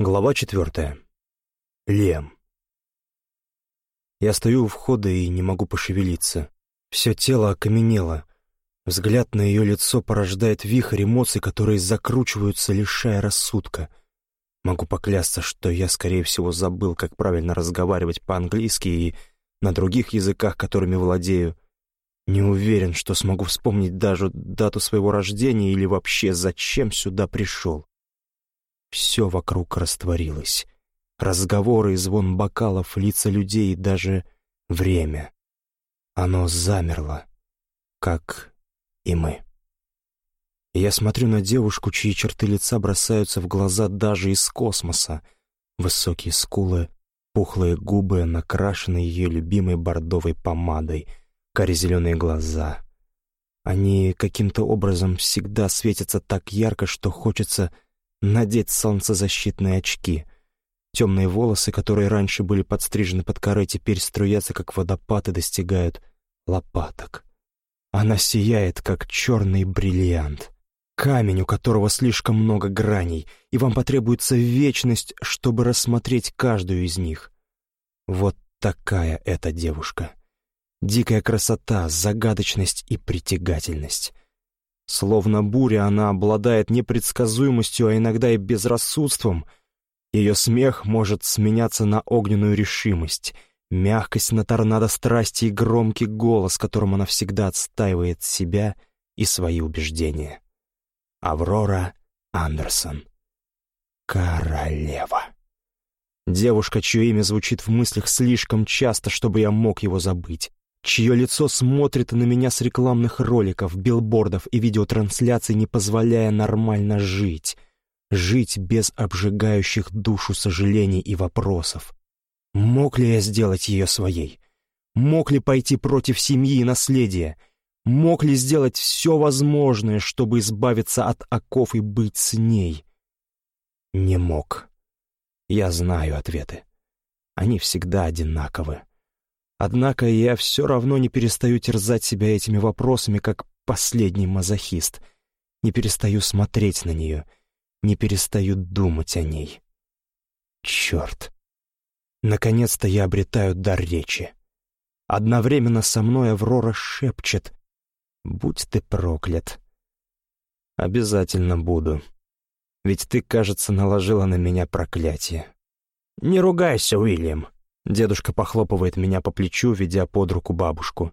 Глава четвертая. Лем. Я стою у входа и не могу пошевелиться. Все тело окаменело. Взгляд на ее лицо порождает вихрь эмоций, которые закручиваются, лишая рассудка. Могу поклясться, что я, скорее всего, забыл, как правильно разговаривать по-английски и на других языках, которыми владею. Не уверен, что смогу вспомнить даже дату своего рождения или вообще зачем сюда пришел. Все вокруг растворилось. Разговоры звон бокалов, лица людей даже время. Оно замерло, как и мы. я смотрю на девушку, чьи черты лица бросаются в глаза даже из космоса. Высокие скулы, пухлые губы, накрашенные ее любимой бордовой помадой, каре-зеленые глаза. Они каким-то образом всегда светятся так ярко, что хочется надеть солнцезащитные очки. Темные волосы, которые раньше были подстрижены под коры, теперь струятся, как водопад, и достигают лопаток. Она сияет, как черный бриллиант. Камень, у которого слишком много граней, и вам потребуется вечность, чтобы рассмотреть каждую из них. Вот такая эта девушка. Дикая красота, загадочность и притягательность. Словно буря, она обладает непредсказуемостью, а иногда и безрассудством. Ее смех может сменяться на огненную решимость, мягкость на торнадо страсти и громкий голос, которым она всегда отстаивает себя и свои убеждения. Аврора Андерсон. Королева. Девушка, чье имя звучит в мыслях слишком часто, чтобы я мог его забыть чье лицо смотрит на меня с рекламных роликов, билбордов и видеотрансляций, не позволяя нормально жить. Жить без обжигающих душу сожалений и вопросов. Мог ли я сделать ее своей? Мог ли пойти против семьи и наследия? Мог ли сделать все возможное, чтобы избавиться от оков и быть с ней? Не мог. Я знаю ответы. Они всегда одинаковы. Однако я все равно не перестаю терзать себя этими вопросами, как последний мазохист. Не перестаю смотреть на нее, не перестаю думать о ней. Черт! Наконец-то я обретаю дар речи. Одновременно со мной Аврора шепчет «Будь ты проклят». Обязательно буду. Ведь ты, кажется, наложила на меня проклятие. «Не ругайся, Уильям», Дедушка похлопывает меня по плечу, ведя под руку бабушку.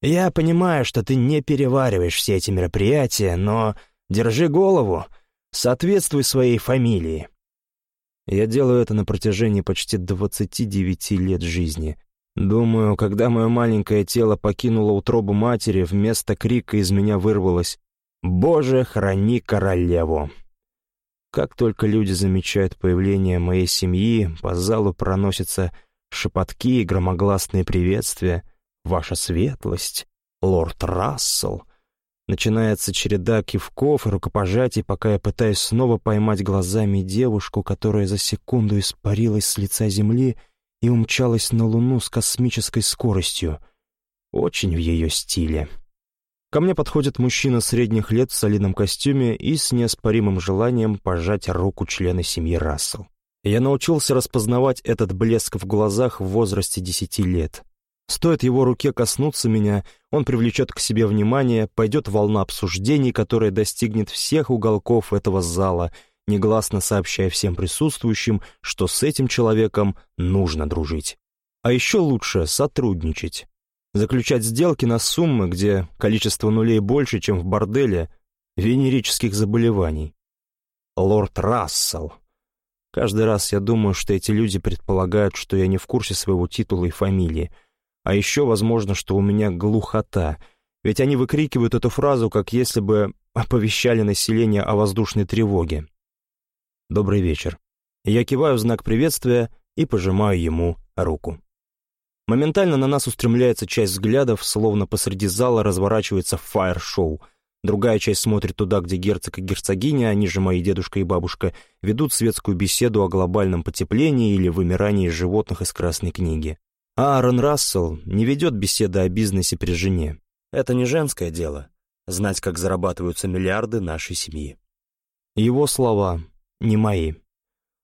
«Я понимаю, что ты не перевариваешь все эти мероприятия, но держи голову, соответствуй своей фамилии». Я делаю это на протяжении почти 29 лет жизни. Думаю, когда мое маленькое тело покинуло утробу матери, вместо крика из меня вырвалось «Боже, храни королеву!». Как только люди замечают появление моей семьи, по залу проносится шепотки и громогласные приветствия, «Ваша светлость», «Лорд Рассел». Начинается череда кивков и рукопожатий, пока я пытаюсь снова поймать глазами девушку, которая за секунду испарилась с лица земли и умчалась на Луну с космической скоростью. Очень в ее стиле. Ко мне подходит мужчина средних лет в солидном костюме и с неоспоримым желанием пожать руку члена семьи Рассел. Я научился распознавать этот блеск в глазах в возрасте десяти лет. Стоит его руке коснуться меня, он привлечет к себе внимание, пойдет волна обсуждений, которая достигнет всех уголков этого зала, негласно сообщая всем присутствующим, что с этим человеком нужно дружить. А еще лучше сотрудничать. Заключать сделки на суммы, где количество нулей больше, чем в борделе, венерических заболеваний. Лорд Рассел. Каждый раз я думаю, что эти люди предполагают, что я не в курсе своего титула и фамилии. А еще, возможно, что у меня глухота, ведь они выкрикивают эту фразу, как если бы оповещали население о воздушной тревоге. «Добрый вечер». Я киваю в знак приветствия и пожимаю ему руку. Моментально на нас устремляется часть взглядов, словно посреди зала разворачивается фаер-шоу — Другая часть смотрит туда, где герцог и герцогиня, они же мои дедушка и бабушка, ведут светскую беседу о глобальном потеплении или вымирании животных из Красной книги. А Аарон Рассел не ведет беседы о бизнесе при жене. Это не женское дело — знать, как зарабатываются миллиарды нашей семьи. Его слова не мои.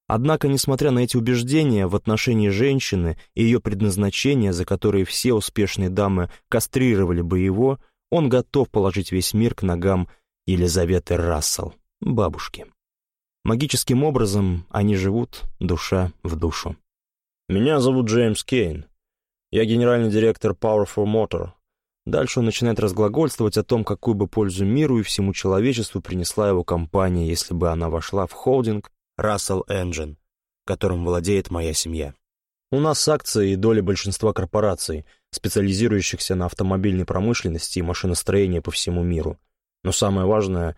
Однако, несмотря на эти убеждения в отношении женщины и ее предназначения, за которые все успешные дамы кастрировали бы его, он готов положить весь мир к ногам Елизаветы Рассел, бабушки. Магическим образом они живут душа в душу. «Меня зовут Джеймс Кейн. Я генеральный директор Powerful Motor». Дальше он начинает разглагольствовать о том, какую бы пользу миру и всему человечеству принесла его компания, если бы она вошла в холдинг Russell Engine, которым владеет моя семья. У нас акции и доли большинства корпораций, специализирующихся на автомобильной промышленности и машиностроении по всему миру. Но самое важное,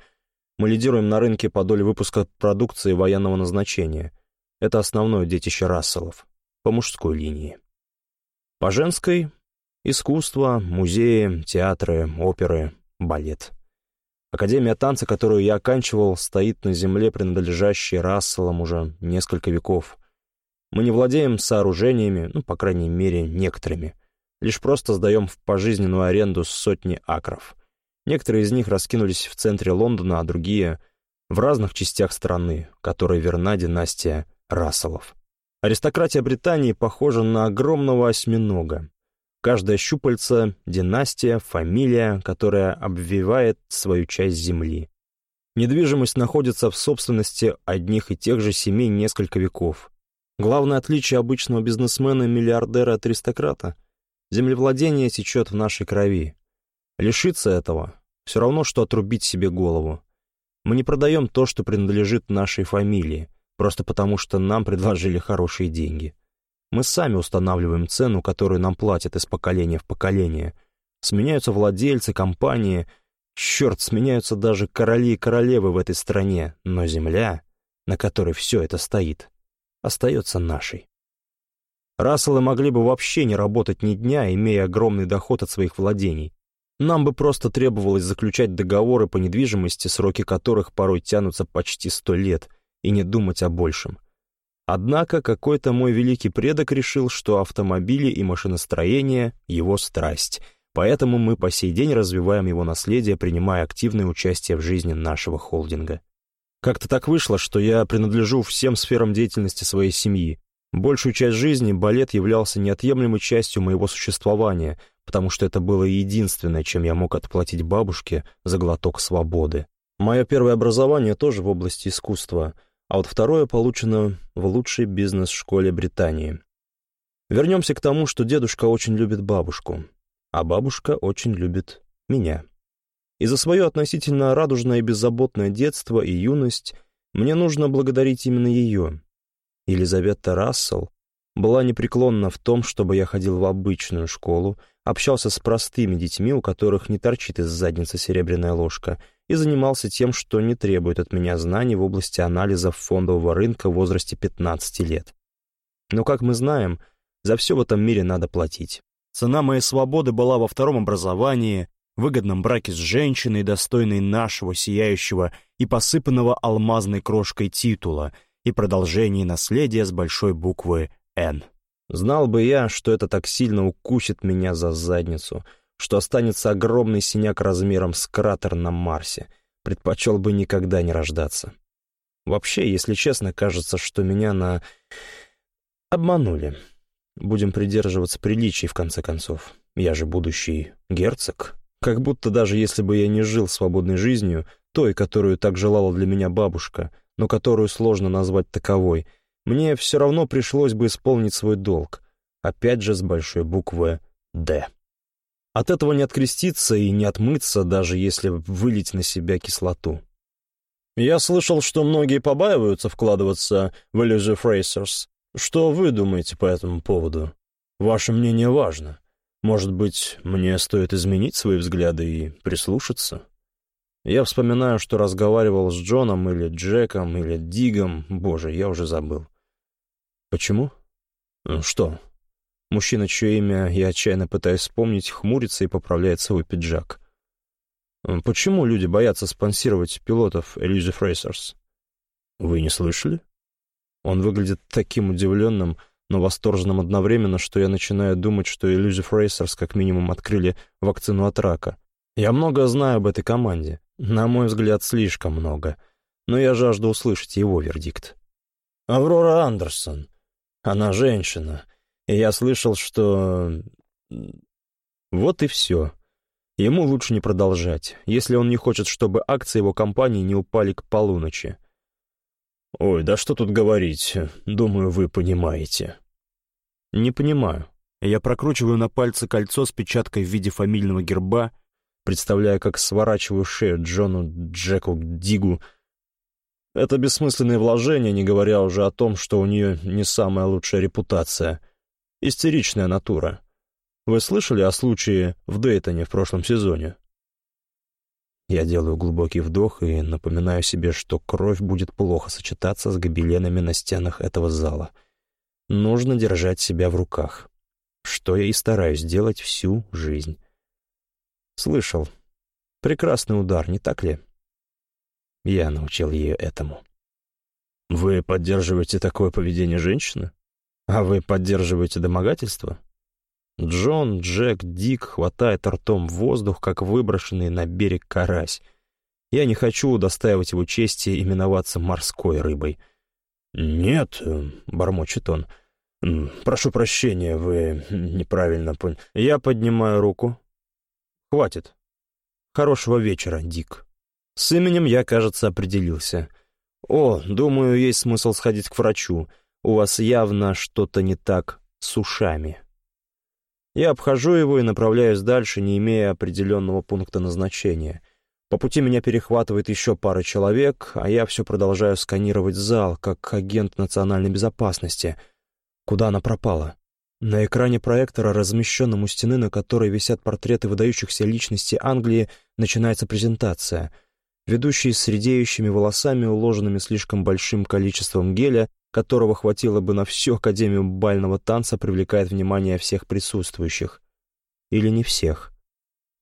мы лидируем на рынке по доле выпуска продукции военного назначения. Это основное детище Расселов, по мужской линии. По женской — искусство, музеи, театры, оперы, балет. Академия танца, которую я оканчивал, стоит на земле, принадлежащей Расселам уже несколько веков. Мы не владеем сооружениями, ну, по крайней мере, некоторыми. Лишь просто сдаем в пожизненную аренду сотни акров. Некоторые из них раскинулись в центре Лондона, а другие — в разных частях страны, которой верна династия Расселов. Аристократия Британии похожа на огромного осьминога. Каждая щупальца — династия, фамилия, которая обвивает свою часть земли. Недвижимость находится в собственности одних и тех же семей несколько веков. Главное отличие обычного бизнесмена и миллиардера от аристократа — землевладение течет в нашей крови. Лишиться этого — все равно, что отрубить себе голову. Мы не продаем то, что принадлежит нашей фамилии, просто потому что нам предложили хорошие деньги. Мы сами устанавливаем цену, которую нам платят из поколения в поколение. Сменяются владельцы, компании. Черт, сменяются даже короли и королевы в этой стране. Но земля, на которой все это стоит, остается нашей. Расселы могли бы вообще не работать ни дня, имея огромный доход от своих владений. Нам бы просто требовалось заключать договоры по недвижимости, сроки которых порой тянутся почти сто лет, и не думать о большем. Однако какой-то мой великий предок решил, что автомобили и машиностроение — его страсть, поэтому мы по сей день развиваем его наследие, принимая активное участие в жизни нашего холдинга. Как-то так вышло, что я принадлежу всем сферам деятельности своей семьи. Большую часть жизни балет являлся неотъемлемой частью моего существования, потому что это было единственное, чем я мог отплатить бабушке за глоток свободы. Мое первое образование тоже в области искусства — а вот второе получено в лучшей бизнес-школе Британии. Вернемся к тому, что дедушка очень любит бабушку, а бабушка очень любит меня. И за свое относительно радужное и беззаботное детство и юность мне нужно благодарить именно ее. Елизавета Рассел была непреклонна в том, чтобы я ходил в обычную школу, общался с простыми детьми, у которых не торчит из задницы серебряная ложка — и занимался тем, что не требует от меня знаний в области анализов фондового рынка в возрасте 15 лет. Но, как мы знаем, за все в этом мире надо платить. Цена моей свободы была во втором образовании, выгодном браке с женщиной, достойной нашего сияющего и посыпанного алмазной крошкой титула и продолжении наследия с большой буквы «Н». Знал бы я, что это так сильно укусит меня за задницу — что останется огромный синяк размером с кратер на Марсе. Предпочел бы никогда не рождаться. Вообще, если честно, кажется, что меня на... обманули. Будем придерживаться приличий, в конце концов. Я же будущий герцог. Как будто даже если бы я не жил свободной жизнью, той, которую так желала для меня бабушка, но которую сложно назвать таковой, мне все равно пришлось бы исполнить свой долг. Опять же с большой буквы «Д». От этого не откреститься и не отмыться, даже если вылить на себя кислоту. Я слышал, что многие побаиваются вкладываться в Illusive Racers. Что вы думаете по этому поводу? Ваше мнение важно. Может быть, мне стоит изменить свои взгляды и прислушаться? Я вспоминаю, что разговаривал с Джоном или Джеком или Дигом. Боже, я уже забыл. Почему? Что? Мужчина, чье имя я отчаянно пытаюсь вспомнить, хмурится и поправляет свой пиджак. Почему люди боятся спонсировать пилотов Elusive Racers? Вы не слышали? Он выглядит таким удивленным, но восторженным одновременно, что я начинаю думать, что Elusive Racers как минимум открыли вакцину от рака. Я много знаю об этой команде. На мой взгляд, слишком много. Но я жажду услышать его вердикт. Аврора Андерсон. Она женщина. И я слышал, что... Вот и все. Ему лучше не продолжать, если он не хочет, чтобы акции его компании не упали к полуночи. Ой, да что тут говорить, думаю, вы понимаете. Не понимаю. Я прокручиваю на пальце кольцо с печаткой в виде фамильного герба, представляя, как сворачиваю шею Джону Джеку Дигу. Это бессмысленное вложение, не говоря уже о том, что у нее не самая лучшая репутация. Истеричная натура. Вы слышали о случае в Дейтоне в прошлом сезоне? Я делаю глубокий вдох и напоминаю себе, что кровь будет плохо сочетаться с гобеленами на стенах этого зала. Нужно держать себя в руках, что я и стараюсь делать всю жизнь. Слышал. Прекрасный удар, не так ли? Я научил ее этому. Вы поддерживаете такое поведение женщины? А вы поддерживаете домогательство? Джон, Джек, Дик хватает ртом воздух, как выброшенный на берег карась. Я не хочу удостаивать его чести именоваться морской рыбой. «Нет», — бормочет он, — «прошу прощения, вы неправильно поняли». Я поднимаю руку. «Хватит. Хорошего вечера, Дик». С именем я, кажется, определился. «О, думаю, есть смысл сходить к врачу. У вас явно что-то не так с ушами». Я обхожу его и направляюсь дальше, не имея определенного пункта назначения. По пути меня перехватывает еще пара человек, а я все продолжаю сканировать зал, как агент национальной безопасности. Куда она пропала? На экране проектора, размещенном у стены, на которой висят портреты выдающихся личностей Англии, начинается презентация. Ведущий с редеющими волосами, уложенными слишком большим количеством геля, которого хватило бы на всю Академию бального танца, привлекает внимание всех присутствующих. Или не всех.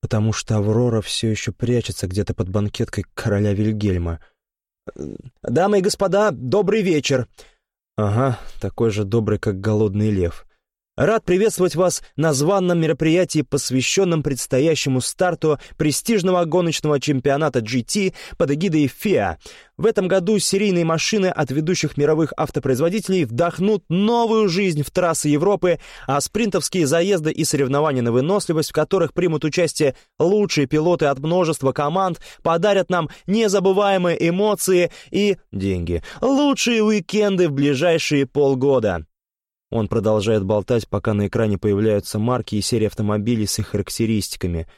Потому что Аврора все еще прячется где-то под банкеткой короля Вильгельма. «Дамы и господа, добрый вечер!» «Ага, такой же добрый, как голодный лев». Рад приветствовать вас на званном мероприятии, посвященном предстоящему старту престижного гоночного чемпионата GT под эгидой FIA. В этом году серийные машины от ведущих мировых автопроизводителей вдохнут новую жизнь в трассы Европы, а спринтовские заезды и соревнования на выносливость, в которых примут участие лучшие пилоты от множества команд, подарят нам незабываемые эмоции и деньги. Лучшие уикенды в ближайшие полгода. Он продолжает болтать, пока на экране появляются марки и серии автомобилей с их характеристиками.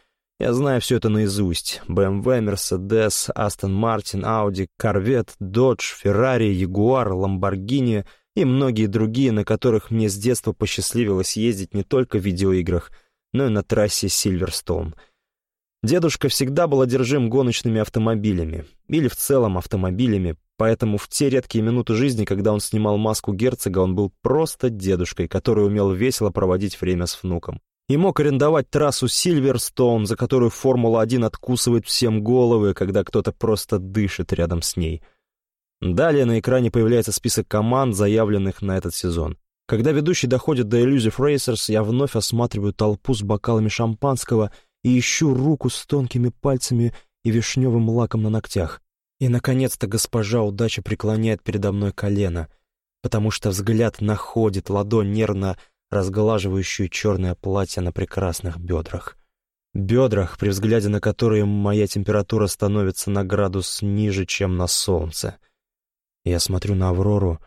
Я знаю все это наизусть. BMW, Mercedes, Aston Martin, Audi, Corvette, Dodge, Ferrari, Jaguar, Lamborghini и многие другие, на которых мне с детства посчастливилось ездить не только в видеоиграх, но и на трассе Silverstone. Дедушка всегда был одержим гоночными автомобилями, или в целом автомобилями, Поэтому в те редкие минуты жизни, когда он снимал маску герцога, он был просто дедушкой, который умел весело проводить время с внуком. И мог арендовать трассу Сильверстоун, за которую Формула-1 откусывает всем головы, когда кто-то просто дышит рядом с ней. Далее на экране появляется список команд, заявленных на этот сезон. Когда ведущий доходит до Elusive Racers, я вновь осматриваю толпу с бокалами шампанского и ищу руку с тонкими пальцами и вишневым лаком на ногтях. И, наконец-то, госпожа удача преклоняет передо мной колено, потому что взгляд находит ладонь нервно разглаживающую черное платье на прекрасных бедрах. Бедрах, при взгляде на которые моя температура становится на градус ниже, чем на солнце. Я смотрю на Аврору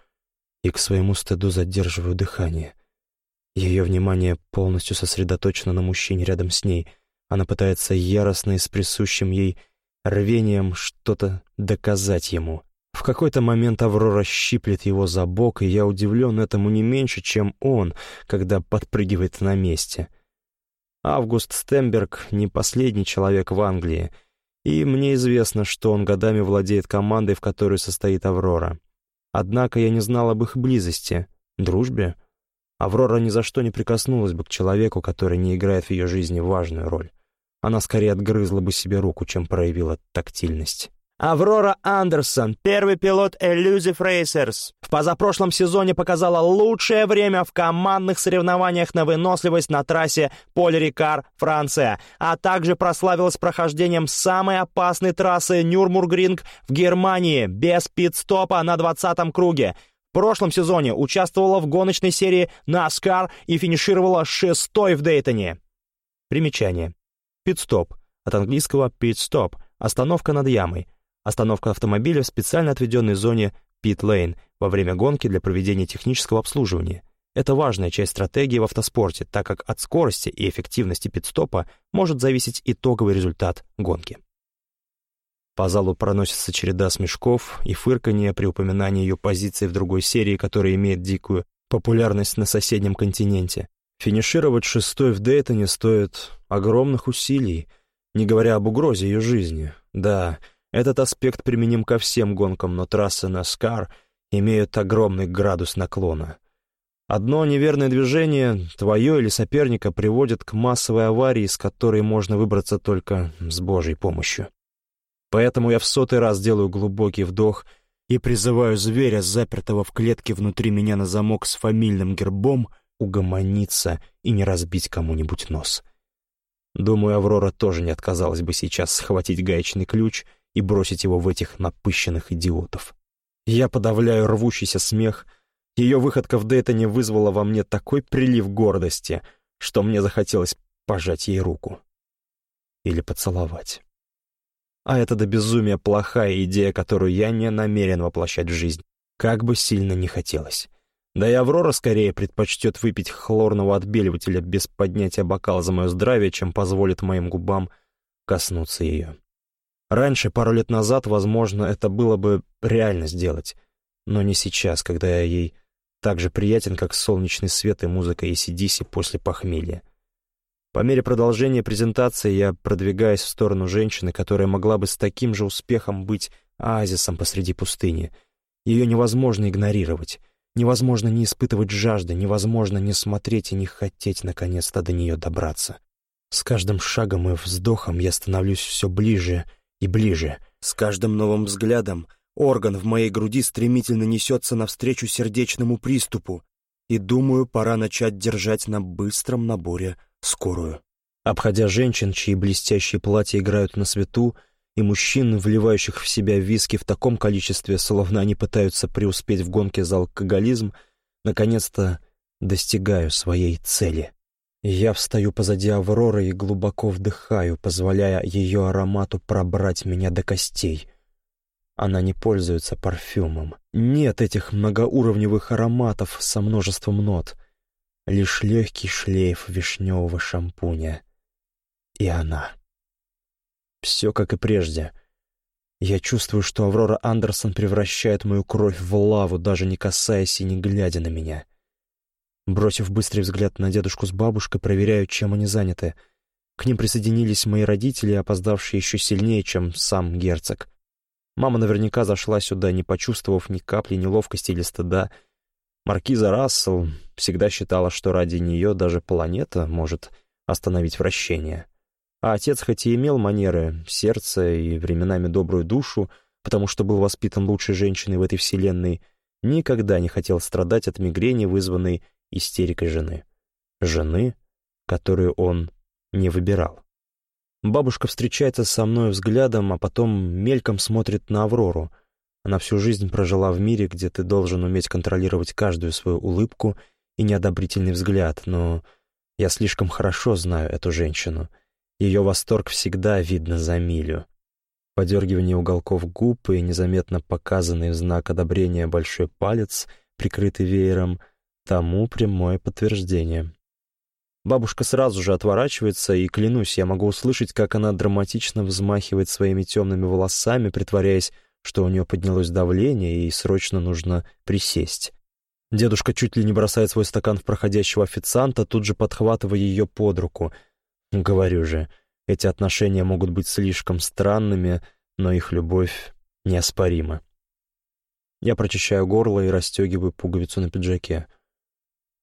и к своему стыду задерживаю дыхание. Ее внимание полностью сосредоточено на мужчине рядом с ней. Она пытается яростно и с присущим ей рвением что-то доказать ему. В какой-то момент Аврора щиплет его за бок, и я удивлен этому не меньше, чем он, когда подпрыгивает на месте. Август Стемберг не последний человек в Англии, и мне известно, что он годами владеет командой, в которой состоит Аврора. Однако я не знал об их близости, дружбе. Аврора ни за что не прикоснулась бы к человеку, который не играет в ее жизни важную роль она скорее отгрызла бы себе руку, чем проявила тактильность. Аврора Андерсон, первый пилот Elusive Racers. В позапрошлом сезоне показала лучшее время в командных соревнованиях на выносливость на трассе Поль-Рикар, Франция, а также прославилась прохождением самой опасной трассы Нюрмургринг в Германии без пит-стопа на 20-м круге. В прошлом сезоне участвовала в гоночной серии NASCAR и финишировала шестой в Дейтоне. Примечание. Пит-стоп. От английского pit-stop — остановка над ямой. Остановка автомобиля в специально отведенной зоне pit-lane во время гонки для проведения технического обслуживания. Это важная часть стратегии в автоспорте, так как от скорости и эффективности пит-стопа может зависеть итоговый результат гонки. По залу проносится череда смешков и фырканье при упоминании ее позиции в другой серии, которая имеет дикую популярность на соседнем континенте. Финишировать шестой в Дейтоне стоит огромных усилий, не говоря об угрозе ее жизни. Да, этот аспект применим ко всем гонкам, но трассы на Скар имеют огромный градус наклона. Одно неверное движение, твое или соперника, приводит к массовой аварии, из которой можно выбраться только с Божьей помощью. Поэтому я в сотый раз делаю глубокий вдох и призываю зверя, запертого в клетке внутри меня на замок с фамильным гербом, угомониться и не разбить кому-нибудь нос. Думаю, Аврора тоже не отказалась бы сейчас схватить гаечный ключ и бросить его в этих напыщенных идиотов. Я подавляю рвущийся смех. Ее выходка в Дейтоне вызвала во мне такой прилив гордости, что мне захотелось пожать ей руку. Или поцеловать. А это до безумия плохая идея, которую я не намерен воплощать в жизнь, как бы сильно не хотелось. Да и Аврора скорее предпочтет выпить хлорного отбеливателя без поднятия бокала за мое здравие, чем позволит моим губам коснуться ее. Раньше, пару лет назад, возможно, это было бы реально сделать, но не сейчас, когда я ей так же приятен, как солнечный свет и музыка ACDC после похмелья. По мере продолжения презентации я продвигаюсь в сторону женщины, которая могла бы с таким же успехом быть оазисом посреди пустыни. Ее невозможно игнорировать, невозможно не испытывать жажды, невозможно не смотреть и не хотеть наконец-то до нее добраться. С каждым шагом и вздохом я становлюсь все ближе и ближе. С каждым новым взглядом орган в моей груди стремительно несется навстречу сердечному приступу, и думаю, пора начать держать на быстром наборе скорую. Обходя женщин, чьи блестящие платья играют на свету, и мужчин, вливающих в себя виски в таком количестве, словно они пытаются преуспеть в гонке за алкоголизм, наконец-то достигаю своей цели. Я встаю позади Авроры и глубоко вдыхаю, позволяя ее аромату пробрать меня до костей. Она не пользуется парфюмом. Нет этих многоуровневых ароматов со множеством нот — лишь легкий шлейф вишневого шампуня. И она. Все как и прежде. Я чувствую, что Аврора Андерсон превращает мою кровь в лаву, даже не касаясь и не глядя на меня. Бросив быстрый взгляд на дедушку с бабушкой, проверяю, чем они заняты. К ним присоединились мои родители, опоздавшие еще сильнее, чем сам герцог. Мама наверняка зашла сюда, не почувствовав ни капли неловкости или стыда, — Маркиза Рассел всегда считала, что ради нее даже планета может остановить вращение. А отец хоть и имел манеры, сердце и временами добрую душу, потому что был воспитан лучшей женщиной в этой вселенной, никогда не хотел страдать от мигрени, вызванной истерикой жены. Жены, которую он не выбирал. Бабушка встречается со мной взглядом, а потом мельком смотрит на Аврору — она всю жизнь прожила в мире, где ты должен уметь контролировать каждую свою улыбку и неодобрительный взгляд, но я слишком хорошо знаю эту женщину. Ее восторг всегда видно за милю. Подергивание уголков губ и незаметно показанный в знак одобрения большой палец, прикрытый веером, тому прямое подтверждение. Бабушка сразу же отворачивается, и, клянусь, я могу услышать, как она драматично взмахивает своими темными волосами, притворяясь, что у нее поднялось давление и срочно нужно присесть. Дедушка чуть ли не бросает свой стакан в проходящего официанта, тут же подхватывая ее под руку. Говорю же, эти отношения могут быть слишком странными, но их любовь неоспорима. Я прочищаю горло и расстегиваю пуговицу на пиджаке.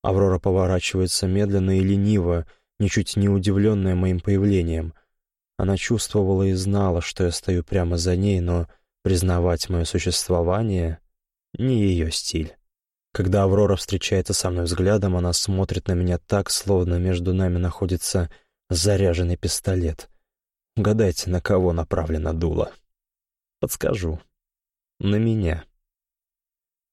Аврора поворачивается медленно и лениво, ничуть не удивленная моим появлением. Она чувствовала и знала, что я стою прямо за ней, но Признавать мое существование — не ее стиль. Когда Аврора встречается со мной взглядом, она смотрит на меня так, словно между нами находится заряженный пистолет. Угадайте, на кого направлено дуло. Подскажу. На меня.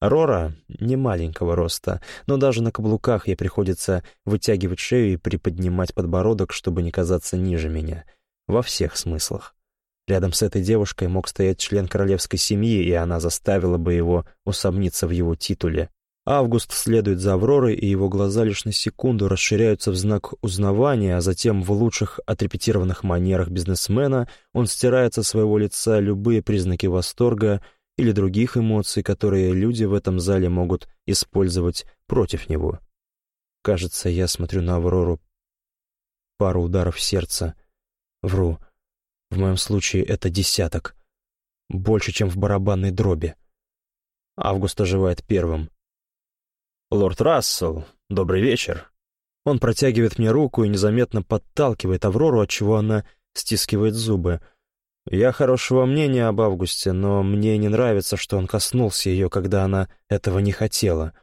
Рора не маленького роста, но даже на каблуках ей приходится вытягивать шею и приподнимать подбородок, чтобы не казаться ниже меня. Во всех смыслах. Рядом с этой девушкой мог стоять член королевской семьи, и она заставила бы его усомниться в его титуле. Август следует за Авророй, и его глаза лишь на секунду расширяются в знак узнавания, а затем в лучших отрепетированных манерах бизнесмена он стирает со своего лица любые признаки восторга или других эмоций, которые люди в этом зале могут использовать против него. Кажется, я смотрю на Аврору пару ударов сердца. Вру. В моем случае это десяток. Больше, чем в барабанной дроби. Август оживает первым. «Лорд Рассел, добрый вечер». Он протягивает мне руку и незаметно подталкивает Аврору, отчего она стискивает зубы — я хорошего мнения об Августе, но мне не нравится, что он коснулся ее, когда она этого не хотела.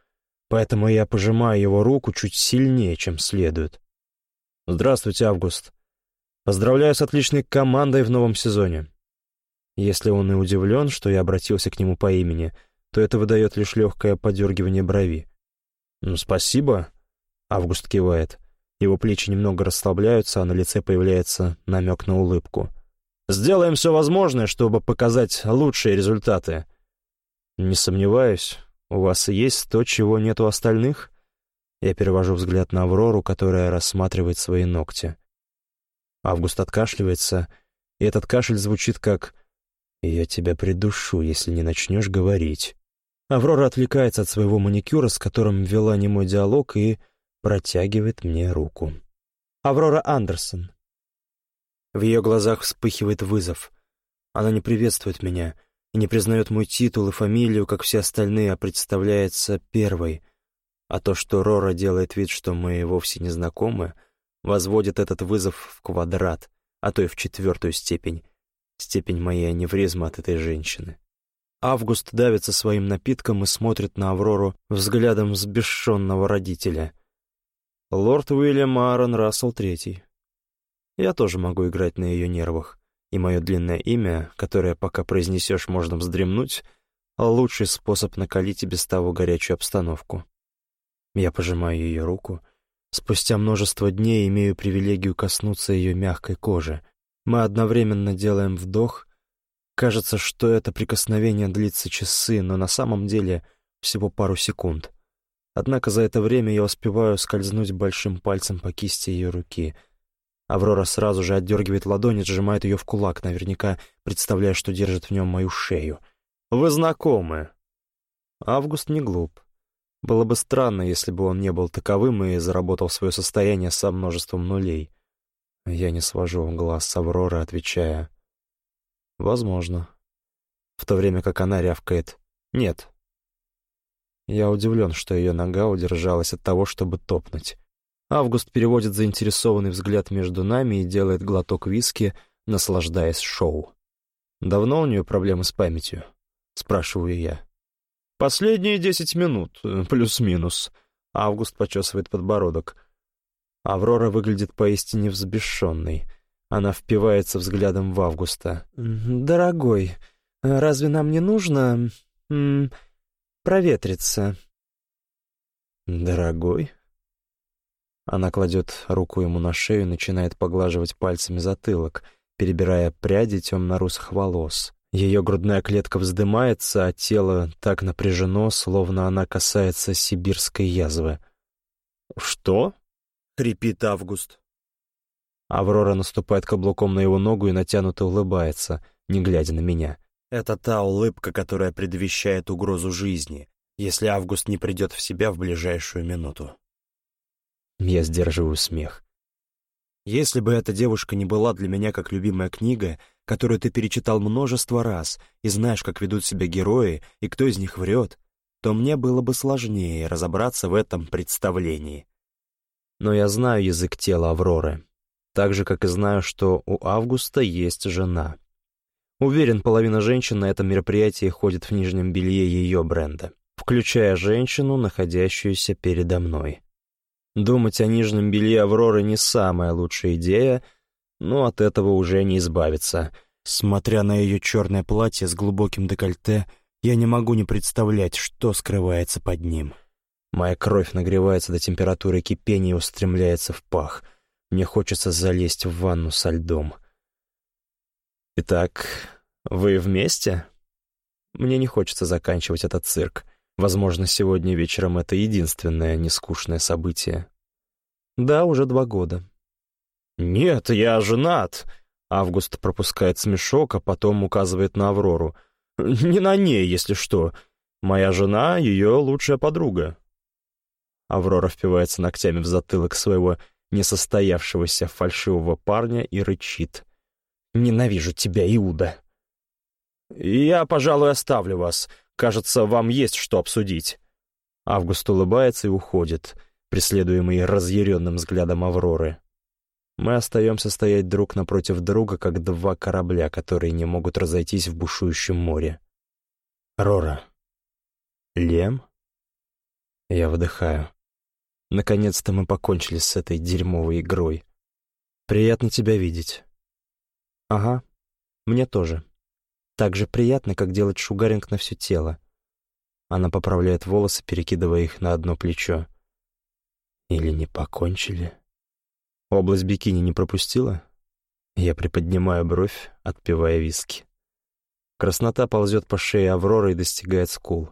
Поэтому я пожимаю его руку чуть сильнее, чем следует. «Здравствуйте, Август. Поздравляю с отличной командой в новом сезоне». Если он и удивлен, что я обратился к нему по имени, то это выдает лишь легкое подергивание брови. «Ну, спасибо», — Август кивает. Его плечи немного расслабляются, а на лице появляется намек на улыбку — Сделаем все возможное, чтобы показать лучшие результаты. Не сомневаюсь, у вас есть то, чего нет у остальных? Я перевожу взгляд на Аврору, которая рассматривает свои ногти. Август откашливается, и этот кашель звучит как «Я тебя придушу, если не начнешь говорить». Аврора отвлекается от своего маникюра, с которым вела немой диалог, и протягивает мне руку. «Аврора Андерсон, в ее глазах вспыхивает вызов. Она не приветствует меня и не признает мой титул и фамилию, как все остальные, а представляется первой. А то, что Рора делает вид, что мы вовсе не знакомы, возводит этот вызов в квадрат, а то и в четвертую степень. Степень моей аневризма от этой женщины. Август давится своим напитком и смотрит на Аврору взглядом взбешенного родителя. Лорд Уильям Аарон Рассел Третий. Я тоже могу играть на ее нервах, и мое длинное имя, которое пока произнесешь, можно вздремнуть, лучший способ накалить и без того горячую обстановку. Я пожимаю ее руку. Спустя множество дней имею привилегию коснуться ее мягкой кожи. Мы одновременно делаем вдох. Кажется, что это прикосновение длится часы, но на самом деле всего пару секунд. Однако за это время я успеваю скользнуть большим пальцем по кисти ее руки — Аврора сразу же отдергивает ладонь и сжимает ее в кулак, наверняка представляя, что держит в нем мою шею. «Вы знакомы?» Август не глуп. Было бы странно, если бы он не был таковым и заработал свое состояние со множеством нулей. Я не свожу глаз с Авроры, отвечая «Возможно». В то время как она рявкает «Нет». Я удивлен, что ее нога удержалась от того, чтобы топнуть. Август переводит заинтересованный взгляд между нами и делает глоток виски, наслаждаясь шоу. «Давно у нее проблемы с памятью?» — спрашиваю я. «Последние десять минут, плюс-минус». Август почесывает подбородок. Аврора выглядит поистине взбешенной. Она впивается взглядом в Августа. «Дорогой, разве нам не нужно... М проветриться?» «Дорогой?» Она кладет руку ему на шею и начинает поглаживать пальцами затылок, перебирая пряди темно-русых волос. Ее грудная клетка вздымается, а тело так напряжено, словно она касается сибирской язвы. «Что?» — хрипит Август. Аврора наступает каблуком на его ногу и натянуто улыбается, не глядя на меня. Это та улыбка, которая предвещает угрозу жизни, если Август не придет в себя в ближайшую минуту. Я сдерживаю смех. Если бы эта девушка не была для меня как любимая книга, которую ты перечитал множество раз и знаешь, как ведут себя герои и кто из них врет, то мне было бы сложнее разобраться в этом представлении. Но я знаю язык тела Авроры, так же, как и знаю, что у Августа есть жена. Уверен, половина женщин на этом мероприятии ходит в нижнем белье ее бренда, включая женщину, находящуюся передо мной. Думать о нижнем белье Авроры не самая лучшая идея, но от этого уже не избавиться. Смотря на ее черное платье с глубоким декольте, Я не могу не представлять, что скрывается под ним. Моя кровь нагревается до температуры кипения и устремляется в пах. Мне хочется залезть в ванну со льдом. «Итак, вы вместе?» Мне не хочется заканчивать этот цирк. Возможно, сегодня вечером это единственное нескучное событие. Да, уже два года. «Нет, я женат!» Август пропускает смешок, а потом указывает на Аврору. «Не на ней, если что. Моя жена — ее лучшая подруга». Аврора впивается ногтями в затылок своего несостоявшегося фальшивого парня и рычит. «Ненавижу тебя, Иуда!» «Я, пожалуй, оставлю вас. Кажется, вам есть что обсудить». Август улыбается и уходит, преследуемый разъяренным взглядом Авроры. Мы остаемся стоять друг напротив друга, как два корабля, которые не могут разойтись в бушующем море. «Рора». «Лем?» Я выдыхаю. Наконец-то мы покончили с этой дерьмовой игрой. Приятно тебя видеть. Ага, мне тоже. Так же приятно, как делать шугаринг на все тело. Она поправляет волосы, перекидывая их на одно плечо. Или не покончили? Область бикини не пропустила? Я приподнимаю бровь, отпивая виски. Краснота ползет по шее Авроры и достигает скул.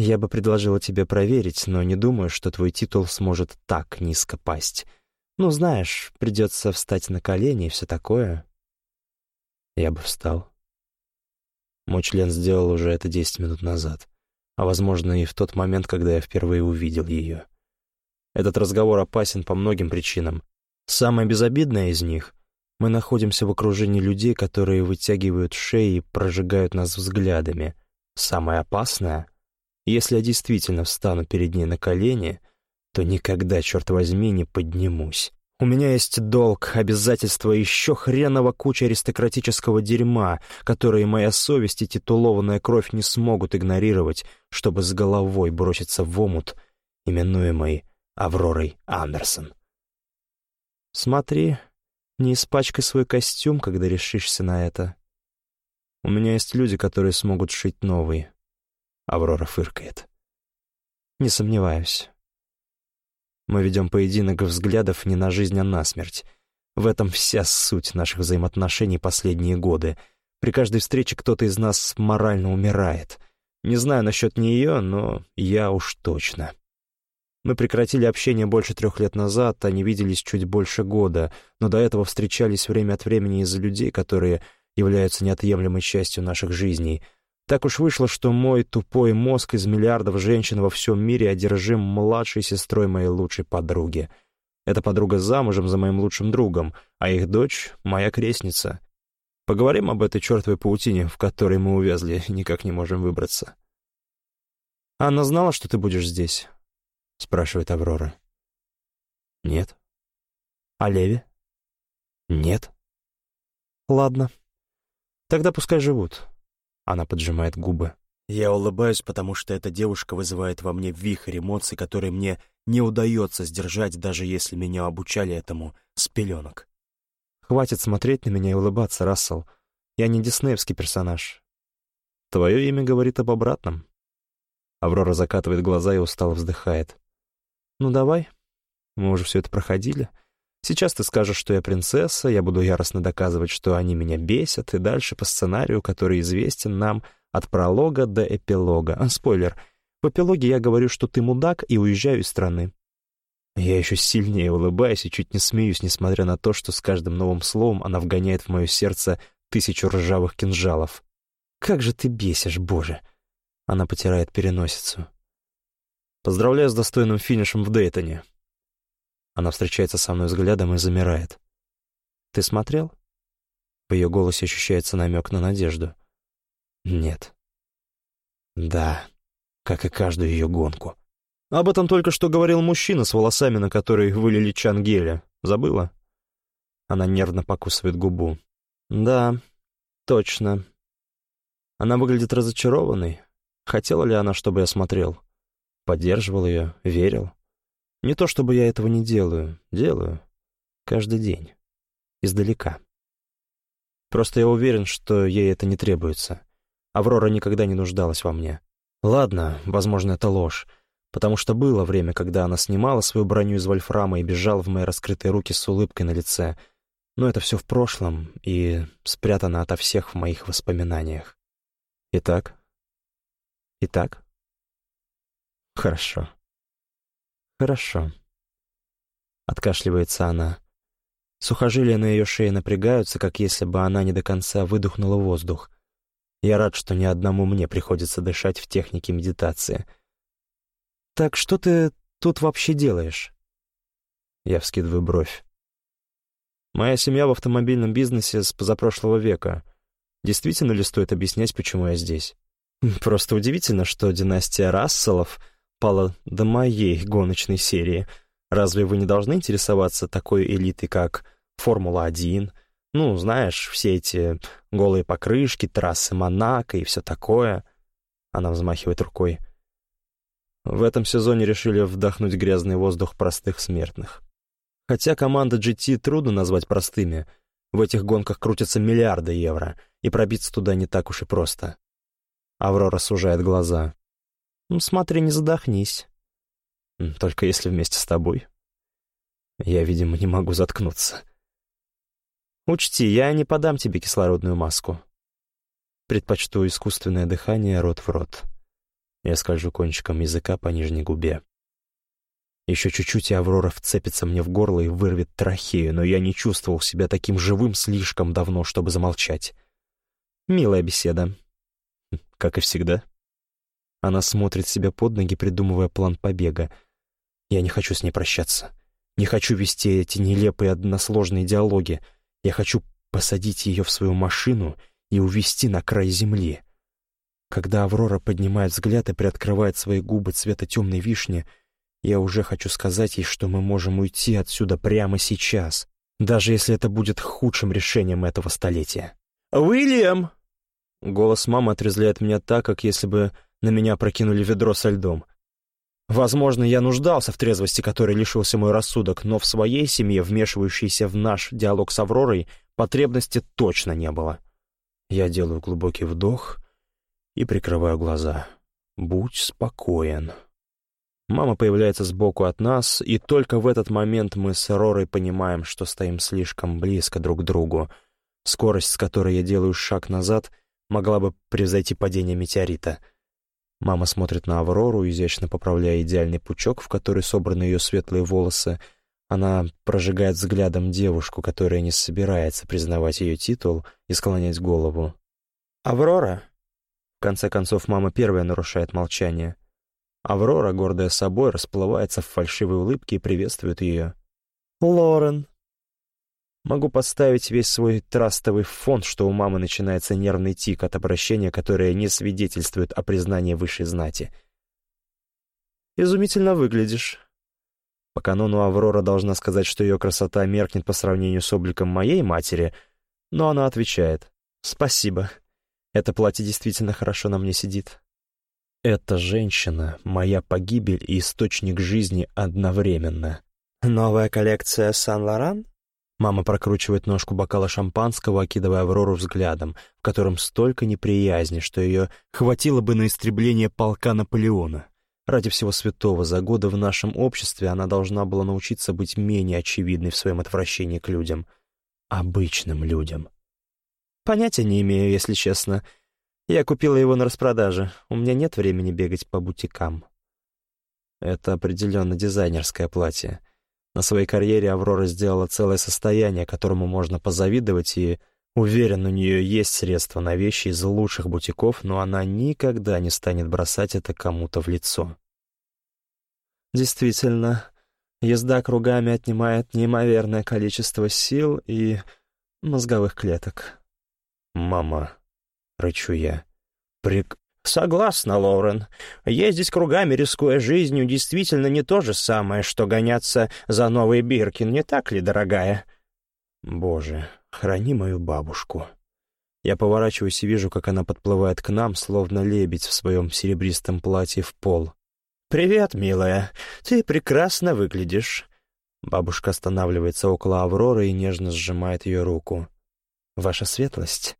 Я бы предложила тебе проверить, но не думаю, что твой титул сможет так низко пасть. Ну, знаешь, придется встать на колени и все такое. Я бы встал. Мой член сделал уже это десять минут назад, а, возможно, и в тот момент, когда я впервые увидел ее. Этот разговор опасен по многим причинам. Самое безобидное из них — мы находимся в окружении людей, которые вытягивают шеи и прожигают нас взглядами. Самое опасное — если я действительно встану перед ней на колени, то никогда, черт возьми, не поднимусь. У меня есть долг, обязательства и еще хреново куча аристократического дерьма, которые моя совесть и титулованная кровь не смогут игнорировать, чтобы с головой броситься в омут, именуемый Авророй Андерсон. Смотри, не испачкай свой костюм, когда решишься на это. У меня есть люди, которые смогут шить новый. Аврора фыркает. Не сомневаюсь. Мы ведем поединок взглядов не на жизнь, а на смерть. В этом вся суть наших взаимоотношений последние годы. При каждой встрече кто-то из нас морально умирает. Не знаю насчет нее, но я уж точно. Мы прекратили общение больше трех лет назад, а не виделись чуть больше года, но до этого встречались время от времени из-за людей, которые являются неотъемлемой частью наших жизней — так уж вышло, что мой тупой мозг из миллиардов женщин во всем мире одержим младшей сестрой моей лучшей подруги. Эта подруга замужем за моим лучшим другом, а их дочь — моя крестница. Поговорим об этой чертовой паутине, в которой мы увязли, никак не можем выбраться. «Анна знала, что ты будешь здесь?» — спрашивает Аврора. «Нет». «А Леви?» «Нет». «Ладно. Тогда пускай живут. Она поджимает губы. Я улыбаюсь, потому что эта девушка вызывает во мне вихрь эмоций, которые мне не удается сдержать, даже если меня обучали этому с пеленок. Хватит смотреть на меня и улыбаться, Рассел. Я не диснеевский персонаж. Твое имя говорит об обратном. Аврора закатывает глаза и устало вздыхает. Ну давай, мы уже все это проходили. Сейчас ты скажешь, что я принцесса, я буду яростно доказывать, что они меня бесят, и дальше по сценарию, который известен нам от пролога до эпилога. А, спойлер. В эпилоге я говорю, что ты мудак, и уезжаю из страны. Я еще сильнее улыбаюсь и чуть не смеюсь, несмотря на то, что с каждым новым словом она вгоняет в мое сердце тысячу ржавых кинжалов. «Как же ты бесишь, Боже!» Она потирает переносицу. «Поздравляю с достойным финишем в Дейтоне. Она встречается со мной взглядом и замирает. «Ты смотрел?» В ее голосе ощущается намек на надежду. «Нет». «Да», как и каждую ее гонку. Об этом только что говорил мужчина с волосами, на которые вылили чангеля. Забыла? Она нервно покусывает губу. Да, точно. Она выглядит разочарованной. Хотела ли она, чтобы я смотрел? Поддерживал ее, верил. Не то чтобы я этого не делаю, делаю. Каждый день. Издалека. Просто я уверен, что ей это не требуется. Аврора никогда не нуждалась во мне. Ладно, возможно, это ложь, потому что было время, когда она снимала свою броню из вольфрама и бежала в мои раскрытые руки с улыбкой на лице, но это все в прошлом и спрятано ото всех в моих воспоминаниях. Итак? Итак? Хорошо. Хорошо. Откашливается она. Сухожилия на ее шее напрягаются, как если бы она не до конца выдохнула воздух. Я рад, что ни одному мне приходится дышать в технике медитации. «Так что ты тут вообще делаешь?» Я вскидываю бровь. «Моя семья в автомобильном бизнесе с позапрошлого века. Действительно ли стоит объяснять, почему я здесь? Просто удивительно, что династия Расселов пала до моей гоночной серии — Разве вы не должны интересоваться такой элитой, как Формула-1? Ну, знаешь, все эти голые покрышки, трассы Монако и все такое. Она взмахивает рукой. В этом сезоне решили вдохнуть грязный воздух простых смертных. Хотя команда GT трудно назвать простыми, в этих гонках крутятся миллиарды евро, и пробиться туда не так уж и просто. Аврора сужает глаза. «Ну, смотри, не задохнись. Только если вместе с тобой. Я, видимо, не могу заткнуться. Учти, я не подам тебе кислородную маску. Предпочту искусственное дыхание рот в рот. Я скольжу кончиком языка по нижней губе. Еще чуть-чуть, и Аврора вцепится мне в горло и вырвет трахею, но я не чувствовал себя таким живым слишком давно, чтобы замолчать. Милая беседа. Как и всегда. Она смотрит себе под ноги, придумывая план побега — я не хочу с ней прощаться. Не хочу вести эти нелепые односложные диалоги. Я хочу посадить ее в свою машину и увести на край земли. Когда Аврора поднимает взгляд и приоткрывает свои губы цвета темной вишни, я уже хочу сказать ей, что мы можем уйти отсюда прямо сейчас, даже если это будет худшим решением этого столетия. «Уильям!» Голос мамы отрезляет меня так, как если бы на меня прокинули ведро со льдом. Возможно, я нуждался в трезвости, которой лишился мой рассудок, но в своей семье, вмешивающейся в наш диалог с Авророй, потребности точно не было. Я делаю глубокий вдох и прикрываю глаза. «Будь спокоен». Мама появляется сбоку от нас, и только в этот момент мы с Ророй понимаем, что стоим слишком близко друг к другу. Скорость, с которой я делаю шаг назад, могла бы превзойти падение метеорита — Мама смотрит на Аврору, изящно поправляя идеальный пучок, в который собраны ее светлые волосы. Она прожигает взглядом девушку, которая не собирается признавать ее титул и склонять голову. «Аврора!» В конце концов, мама первая нарушает молчание. Аврора, гордая собой, расплывается в фальшивой улыбке и приветствует ее. «Лорен!» Могу подставить весь свой трастовый фонд, что у мамы начинается нервный тик от обращения, которое не свидетельствует о признании высшей знати. «Изумительно выглядишь». По канону Аврора должна сказать, что ее красота меркнет по сравнению с обликом моей матери, но она отвечает «Спасибо. Это платье действительно хорошо на мне сидит». Эта женщина — моя погибель и источник жизни одновременно. «Новая коллекция Сан-Лоран?» Мама прокручивает ножку бокала шампанского, окидывая Аврору взглядом, в котором столько неприязни, что ее хватило бы на истребление полка Наполеона. Ради всего святого, за годы в нашем обществе она должна была научиться быть менее очевидной в своем отвращении к людям. Обычным людям. Понятия не имею, если честно. Я купила его на распродаже. У меня нет времени бегать по бутикам. Это определенно дизайнерское платье. На своей карьере Аврора сделала целое состояние, которому можно позавидовать, и, уверен, у нее есть средства на вещи из лучших бутиков, но она никогда не станет бросать это кому-то в лицо. Действительно, езда кругами отнимает неимоверное количество сил и мозговых клеток. «Мама», — рычу я, — «прик...» «Согласна, Лоурен. Ездить кругами, рискуя жизнью, действительно не то же самое, что гоняться за новый Биркин, не так ли, дорогая?» «Боже, храни мою бабушку». Я поворачиваюсь и вижу, как она подплывает к нам, словно лебедь в своем серебристом платье в пол. «Привет, милая. Ты прекрасно выглядишь». Бабушка останавливается около Авроры и нежно сжимает ее руку. «Ваша светлость?»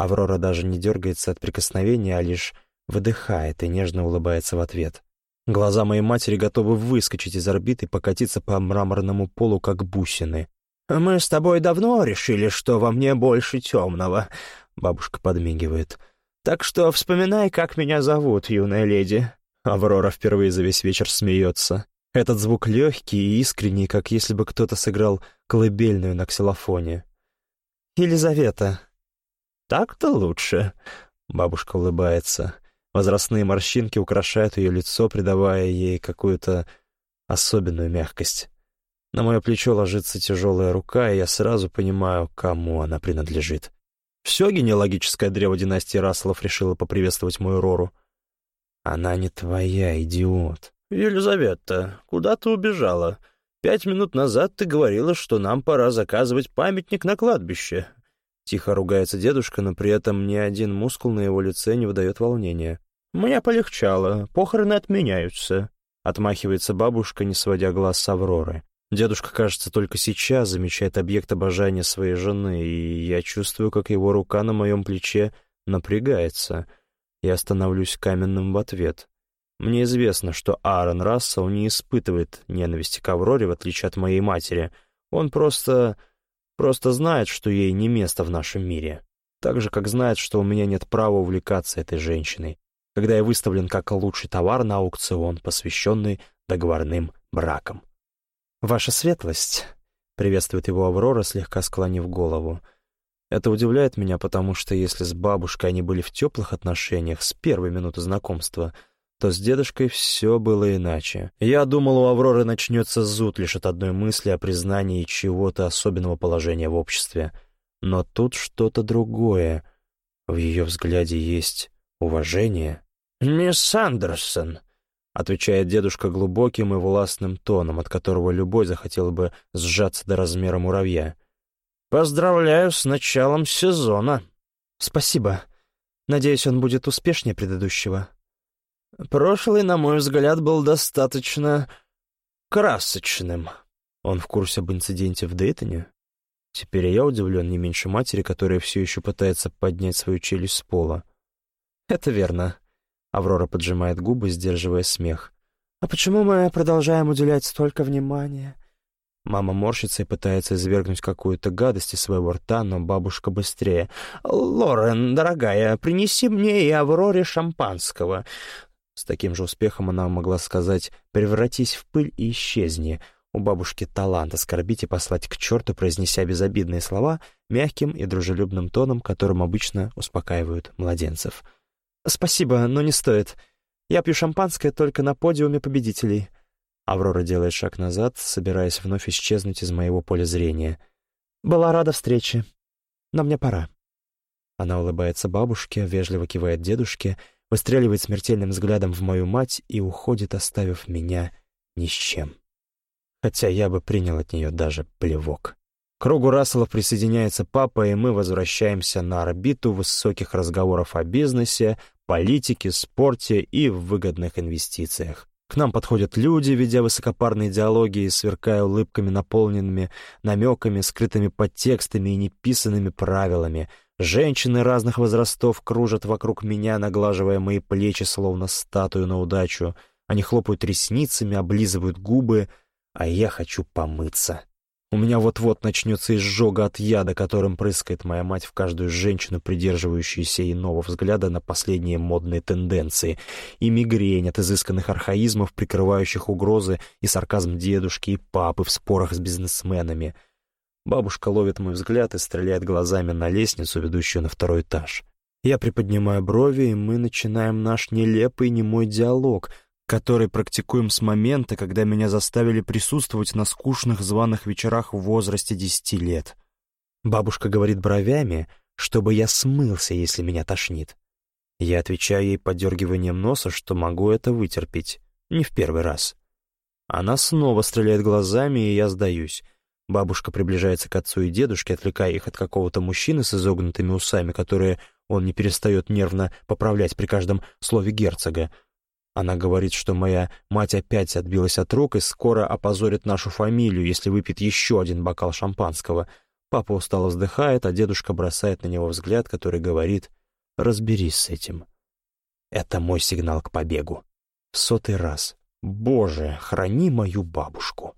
Аврора даже не дергается от прикосновения, а лишь выдыхает и нежно улыбается в ответ. Глаза моей матери готовы выскочить из орбиты и покатиться по мраморному полу, как бусины. «Мы с тобой давно решили, что во мне больше темного», — бабушка подмигивает. «Так что вспоминай, как меня зовут, юная леди». Аврора впервые за весь вечер смеется. Этот звук легкий и искренний, как если бы кто-то сыграл колыбельную на ксилофоне. «Елизавета». «Так-то лучше», — бабушка улыбается. Возрастные морщинки украшают ее лицо, придавая ей какую-то особенную мягкость. На мое плечо ложится тяжелая рука, и я сразу понимаю, кому она принадлежит. Все генеалогическое древо династии Расселов решило поприветствовать мою Рору. «Она не твоя, идиот». «Елизавета, куда ты убежала? Пять минут назад ты говорила, что нам пора заказывать памятник на кладбище. Тихо ругается дедушка, но при этом ни один мускул на его лице не выдает волнения. «Мне полегчало, похороны отменяются», — отмахивается бабушка, не сводя глаз с Авроры. Дедушка, кажется, только сейчас замечает объект обожания своей жены, и я чувствую, как его рука на моем плече напрягается. Я становлюсь каменным в ответ. Мне известно, что Аарон Рассел не испытывает ненависти к Авроре, в отличие от моей матери. Он просто Просто знает, что ей не место в нашем мире. Так же, как знает, что у меня нет права увлекаться этой женщиной, когда я выставлен как лучший товар на аукцион, посвященный договорным бракам. «Ваша светлость», — приветствует его Аврора, слегка склонив голову. Это удивляет меня, потому что если с бабушкой они были в теплых отношениях с первой минуты знакомства — то с дедушкой все было иначе. Я думал, у Авроры начнется зуд лишь от одной мысли о признании чего-то особенного положения в обществе. Но тут что-то другое. В ее взгляде есть уважение. «Мисс Андерсон», — отвечает дедушка глубоким и властным тоном, от которого любой захотел бы сжаться до размера муравья. «Поздравляю с началом сезона». «Спасибо. Надеюсь, он будет успешнее предыдущего». Прошлый, на мой взгляд, был достаточно красочным. Он в курсе об инциденте в Дейтоне? Теперь я удивлен не меньше матери, которая все еще пытается поднять свою челюсть с пола. Это верно. Аврора поджимает губы, сдерживая смех. А почему мы продолжаем уделять столько внимания? Мама морщится и пытается извергнуть какую-то гадость из своего рта, но бабушка быстрее. «Лорен, дорогая, принеси мне и Авроре шампанского. С таким же успехом она могла сказать «превратись в пыль и исчезни». У бабушки талант оскорбить и послать к черту, произнеся безобидные слова мягким и дружелюбным тоном, которым обычно успокаивают младенцев. «Спасибо, но не стоит. Я пью шампанское только на подиуме победителей». Аврора делает шаг назад, собираясь вновь исчезнуть из моего поля зрения. «Была рада встрече, но мне пора». Она улыбается бабушке, вежливо кивает дедушке — выстреливает смертельным взглядом в мою мать и уходит, оставив меня ни с чем. Хотя я бы принял от нее даже плевок. К кругу Расселов присоединяется папа, и мы возвращаемся на орбиту высоких разговоров о бизнесе, политике, спорте и в выгодных инвестициях. К нам подходят люди, ведя высокопарные диалоги и сверкая улыбками, наполненными намеками, скрытыми подтекстами и неписанными правилами — Женщины разных возрастов кружат вокруг меня, наглаживая мои плечи, словно статую на удачу. Они хлопают ресницами, облизывают губы, а я хочу помыться. У меня вот-вот начнется изжога от яда, которым прыскает моя мать в каждую женщину, придерживающуюся иного взгляда на последние модные тенденции, и мигрень от изысканных архаизмов, прикрывающих угрозы и сарказм дедушки и папы в спорах с бизнесменами — Бабушка ловит мой взгляд и стреляет глазами на лестницу, ведущую на второй этаж. Я приподнимаю брови, и мы начинаем наш нелепый немой диалог, который практикуем с момента, когда меня заставили присутствовать на скучных званых вечерах в возрасте десяти лет. Бабушка говорит бровями, чтобы я смылся, если меня тошнит. Я отвечаю ей подергиванием носа, что могу это вытерпеть. Не в первый раз. Она снова стреляет глазами, и я сдаюсь. Бабушка приближается к отцу и дедушке, отвлекая их от какого-то мужчины с изогнутыми усами, которые он не перестает нервно поправлять при каждом слове герцога. Она говорит, что моя мать опять отбилась от рук и скоро опозорит нашу фамилию, если выпьет еще один бокал шампанского. Папа устало вздыхает, а дедушка бросает на него взгляд, который говорит «разберись с этим». Это мой сигнал к побегу. В сотый раз. Боже, храни мою бабушку.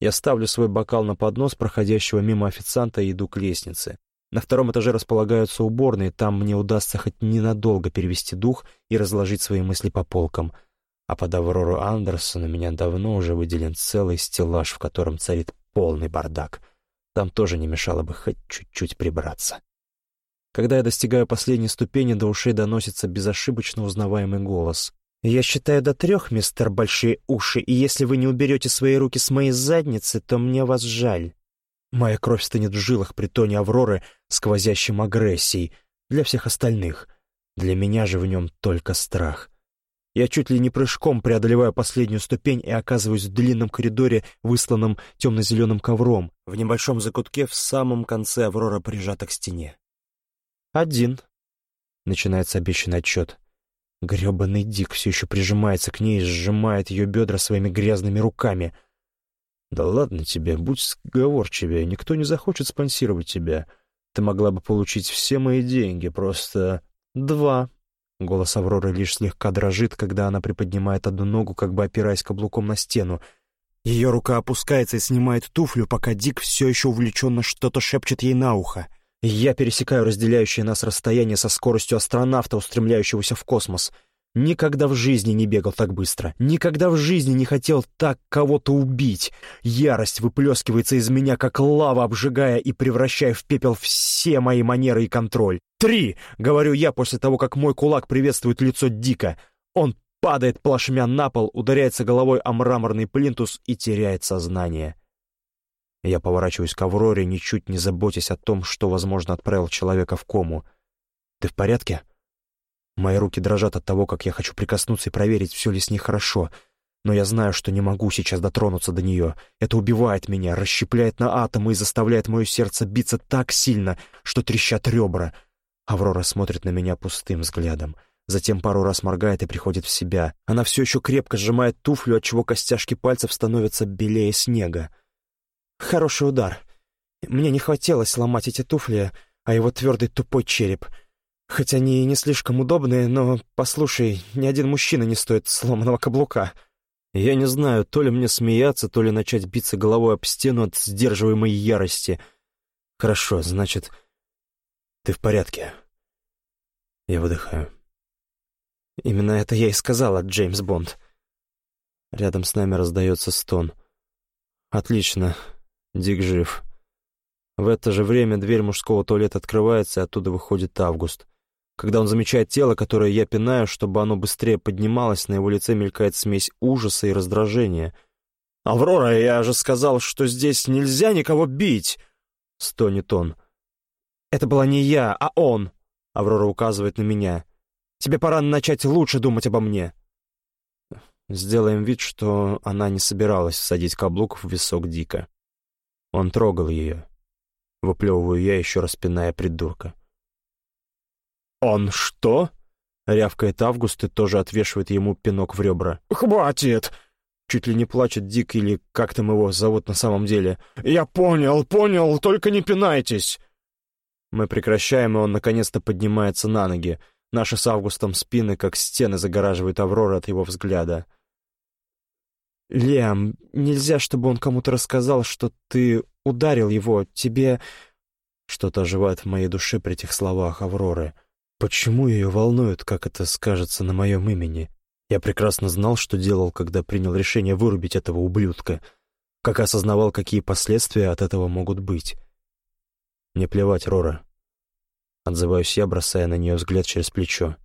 Я ставлю свой бокал на поднос проходящего мимо официанта и иду к лестнице. На втором этаже располагаются уборные, там мне удастся хоть ненадолго перевести дух и разложить свои мысли по полкам. А под Аврору Андерсон у меня давно уже выделен целый стеллаж, в котором царит полный бардак. Там тоже не мешало бы хоть чуть-чуть прибраться. Когда я достигаю последней ступени, до ушей доносится безошибочно узнаваемый голос. «Я считаю до трех, мистер Большие Уши, и если вы не уберете свои руки с моей задницы, то мне вас жаль». Моя кровь стынет в жилах при тоне Авроры, сквозящим агрессией, для всех остальных. Для меня же в нем только страх. Я чуть ли не прыжком преодолеваю последнюю ступень и оказываюсь в длинном коридоре, высланном темно-зеленым ковром. В небольшом закутке в самом конце Аврора прижата к стене. «Один», — начинается обещанный отчет. Гребаный Дик все еще прижимается к ней и сжимает ее бедра своими грязными руками. «Да ладно тебе, будь сговорчивее, никто не захочет спонсировать тебя. Ты могла бы получить все мои деньги, просто...» «Два», Голос Авроры лишь слегка дрожит, когда она приподнимает одну ногу, как бы опираясь каблуком на стену. Ее рука опускается и снимает туфлю, пока Дик все еще увлеченно что-то шепчет ей на ухо. Я пересекаю разделяющее нас расстояние со скоростью астронавта, устремляющегося в космос. Никогда в жизни не бегал так быстро. Никогда в жизни не хотел так кого-то убить. Ярость выплескивается из меня, как лава, обжигая и превращая в пепел все мои манеры и контроль. «Три!» — говорю я после того, как мой кулак приветствует лицо Дика. Он падает плашмя на пол, ударяется головой о мраморный плинтус и теряет сознание. Я поворачиваюсь к Авроре, ничуть не заботясь о том, что, возможно, отправил человека в кому. «Ты в порядке?» Мои руки дрожат от того, как я хочу прикоснуться и проверить, все ли с ней хорошо. Но я знаю, что не могу сейчас дотронуться до нее. Это убивает меня, расщепляет на атомы и заставляет мое сердце биться так сильно, что трещат ребра. Аврора смотрит на меня пустым взглядом. Затем пару раз моргает и приходит в себя. Она все еще крепко сжимает туфлю, отчего костяшки пальцев становятся белее снега. Хороший удар. Мне не хотелось ломать эти туфли, а его твердый тупой череп — Хоть они и не слишком удобные, но, послушай, ни один мужчина не стоит сломанного каблука. Я не знаю, то ли мне смеяться, то ли начать биться головой об стену от сдерживаемой ярости. Хорошо, значит, ты в порядке. Я выдыхаю. Именно это я и сказала, Джеймс Бонд. Рядом с нами раздается стон. Отлично, Дик жив. В это же время дверь мужского туалета открывается, и оттуда выходит Август. Когда он замечает тело, которое я пинаю, чтобы оно быстрее поднималось, на его лице мелькает смесь ужаса и раздражения. «Аврора, я же сказал, что здесь нельзя никого бить!» — стонет он. «Это была не я, а он!» — Аврора указывает на меня. «Тебе пора начать лучше думать обо мне!» Сделаем вид, что она не собиралась садить каблук в висок Дика. Он трогал ее. Выплевываю я, еще раз пиная придурка. «Он что?» — рявкает Август и тоже отвешивает ему пинок в ребра. «Хватит!» Чуть ли не плачет Дик или как там его зовут на самом деле. «Я понял, понял, только не пинайтесь!» Мы прекращаем, и он наконец-то поднимается на ноги. Наши с Августом спины, как стены, загораживают Аврора от его взгляда. «Лиам, нельзя, чтобы он кому-то рассказал, что ты ударил его. Тебе...» Что-то оживает в моей душе при этих словах Авроры. Почему ее волнует, как это скажется на моем имени? Я прекрасно знал, что делал, когда принял решение вырубить этого ублюдка, как осознавал, какие последствия от этого могут быть. «Не плевать, Рора», — отзываюсь я, бросая на нее взгляд через плечо.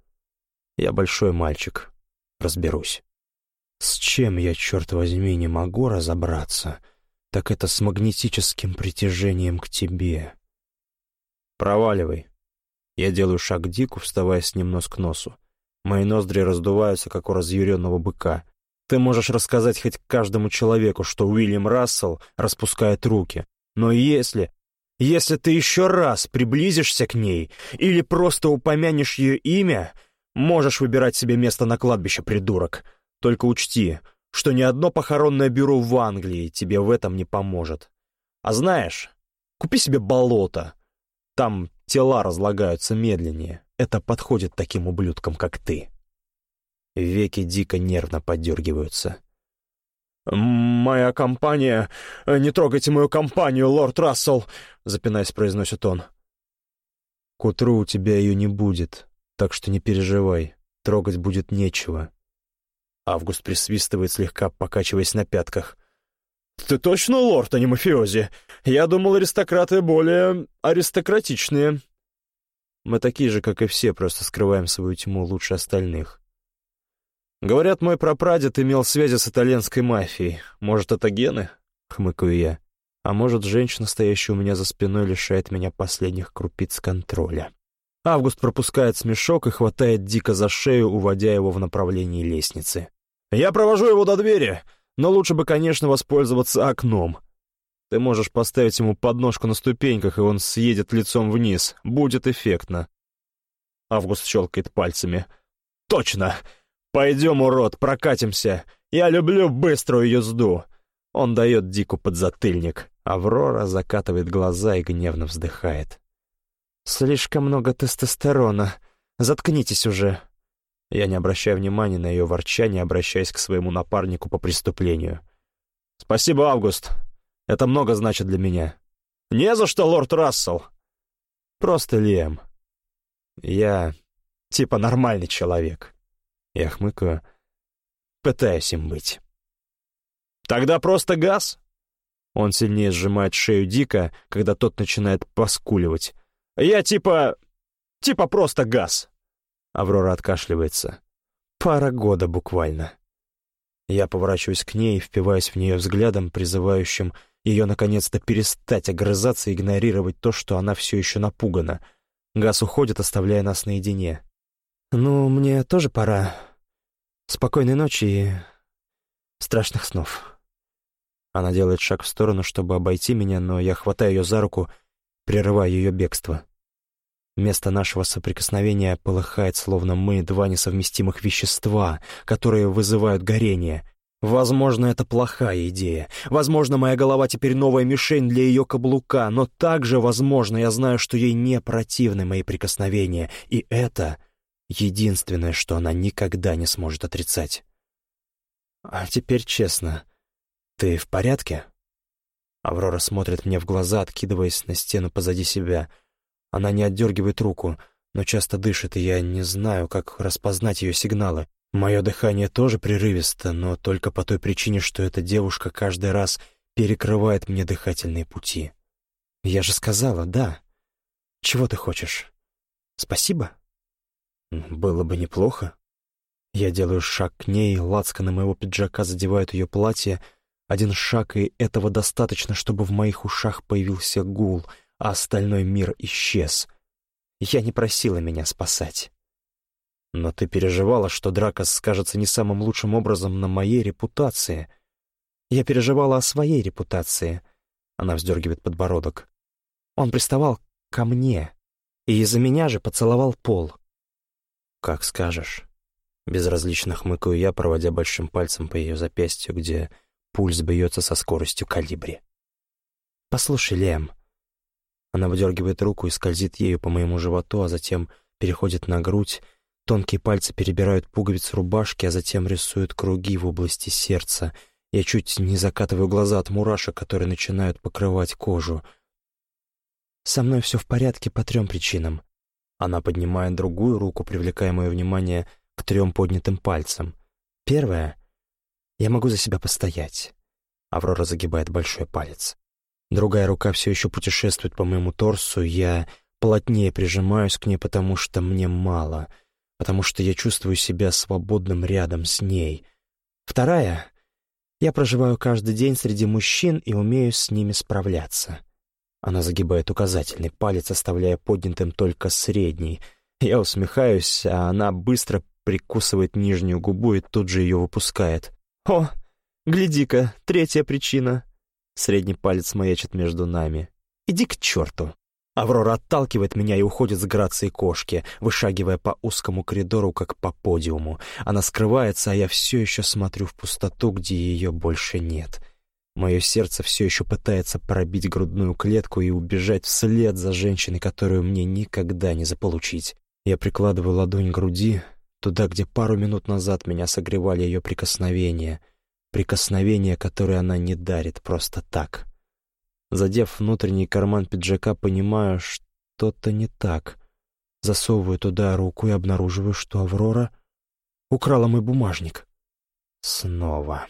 «Я большой мальчик, разберусь». С чем я, черт возьми, не могу разобраться, так это с магнетическим притяжением к тебе. «Проваливай», я делаю шаг к Дику, вставая с ним нос к носу. Мои ноздри раздуваются, как у разъяренного быка. Ты можешь рассказать хоть каждому человеку, что Уильям Рассел распускает руки. Но если... Если ты еще раз приблизишься к ней или просто упомянешь ее имя, можешь выбирать себе место на кладбище, придурок. Только учти, что ни одно похоронное бюро в Англии тебе в этом не поможет. А знаешь, Купи себе болото. Там тела разлагаются медленнее. Это подходит таким ублюдкам, как ты. Веки дико нервно подергиваются. «Моя компания... Не трогайте мою компанию, лорд Рассел!» Запинаясь, произносит он. «К утру у тебя ее не будет, так что не переживай, трогать будет нечего». Август присвистывает, слегка покачиваясь на пятках. «Ты точно лорд, а не мафиози? Я думал, аристократы более аристократичные». «Мы такие же, как и все, просто скрываем свою тьму лучше остальных». «Говорят, мой прапрадед имел связи с итальянской мафией. Может, это гены?» — хмыкаю я. «А может, женщина, стоящая у меня за спиной, лишает меня последних крупиц контроля». Август пропускает смешок и хватает дико за шею, уводя его в направлении лестницы. «Я провожу его до двери, но лучше бы, конечно, воспользоваться окном. Ты можешь поставить ему подножку на ступеньках, и он съедет лицом вниз. Будет эффектно». Август щелкает пальцами. «Точно! Пойдем, урод, прокатимся. Я люблю быструю езду». Он дает Дику подзатыльник. Аврора закатывает глаза и гневно вздыхает. «Слишком много тестостерона. Заткнитесь уже». Я не обращаю внимания на ее ворчание, обращаясь к своему напарнику по преступлению. «Спасибо, Август. Это много значит для меня». «Не за что, лорд Рассел!» «Просто Лем. Я типа нормальный человек». Я хмыкаю, пытаюсь им быть. «Тогда просто газ?» Он сильнее сжимает шею Дика, когда тот начинает поскуливать. «Я типа... типа просто газ!» Аврора откашливается. Пара года буквально. Я поворачиваюсь к ней и впиваюсь в нее взглядом, призывающим ее наконец-то перестать огрызаться и игнорировать то, что она все еще напугана. Газ уходит, оставляя нас наедине. «Ну, мне тоже пора. Спокойной ночи и страшных снов». Она делает шаг в сторону, чтобы обойти меня, но я хватаю ее за руку, прерывая ее бегство. Место нашего соприкосновения полыхает, словно мы два несовместимых вещества, которые вызывают горение. Возможно, это плохая идея. Возможно, моя голова теперь новая мишень для ее каблука, но также, возможно, я знаю, что ей не противны мои прикосновения, и это единственное, что она никогда не сможет отрицать. А теперь честно, ты в порядке? Аврора смотрит мне в глаза, откидываясь на стену позади себя — она не отдергивает руку, но часто дышит, и я не знаю, как распознать ее сигналы. Мое дыхание тоже прерывисто, но только по той причине, что эта девушка каждый раз перекрывает мне дыхательные пути. Я же сказала, да. Чего ты хочешь? Спасибо? Было бы неплохо. Я делаю шаг к ней, лацканы моего пиджака задевают ее платье. Один шаг, и этого достаточно, чтобы в моих ушах появился гул — а остальной мир исчез. Я не просила меня спасать. Но ты переживала, что драка скажется не самым лучшим образом на моей репутации. Я переживала о своей репутации. Она вздергивает подбородок. Он приставал ко мне, и из-за меня же поцеловал пол. Как скажешь. Безразлично хмыкаю я, проводя большим пальцем по ее запястью, где пульс бьется со скоростью калибри. «Послушай, Лем, она выдергивает руку и скользит ею по моему животу, а затем переходит на грудь. Тонкие пальцы перебирают пуговицы рубашки, а затем рисуют круги в области сердца. Я чуть не закатываю глаза от мурашек, которые начинают покрывать кожу. «Со мной все в порядке по трем причинам». Она поднимает другую руку, привлекая мое внимание к трем поднятым пальцам. Первое — я могу за себя постоять. Аврора загибает большой палец. Другая рука все еще путешествует по моему торсу, я плотнее прижимаюсь к ней, потому что мне мало, потому что я чувствую себя свободным рядом с ней. Вторая — я проживаю каждый день среди мужчин и умею с ними справляться. Она загибает указательный палец, оставляя поднятым только средний. Я усмехаюсь, а она быстро прикусывает нижнюю губу и тут же ее выпускает. «О, гляди-ка, третья причина!» Средний палец маячит между нами. «Иди к черту!» Аврора отталкивает меня и уходит с грацией кошки, вышагивая по узкому коридору, как по подиуму. Она скрывается, а я все еще смотрю в пустоту, где ее больше нет. Мое сердце все еще пытается пробить грудную клетку и убежать вслед за женщиной, которую мне никогда не заполучить. Я прикладываю ладонь к груди, туда, где пару минут назад меня согревали ее прикосновения, прикосновения, которые она не дарит просто так. Задев внутренний карман пиджака, понимаю, что-то не так. Засовываю туда руку и обнаруживаю, что Аврора украла мой бумажник. Снова.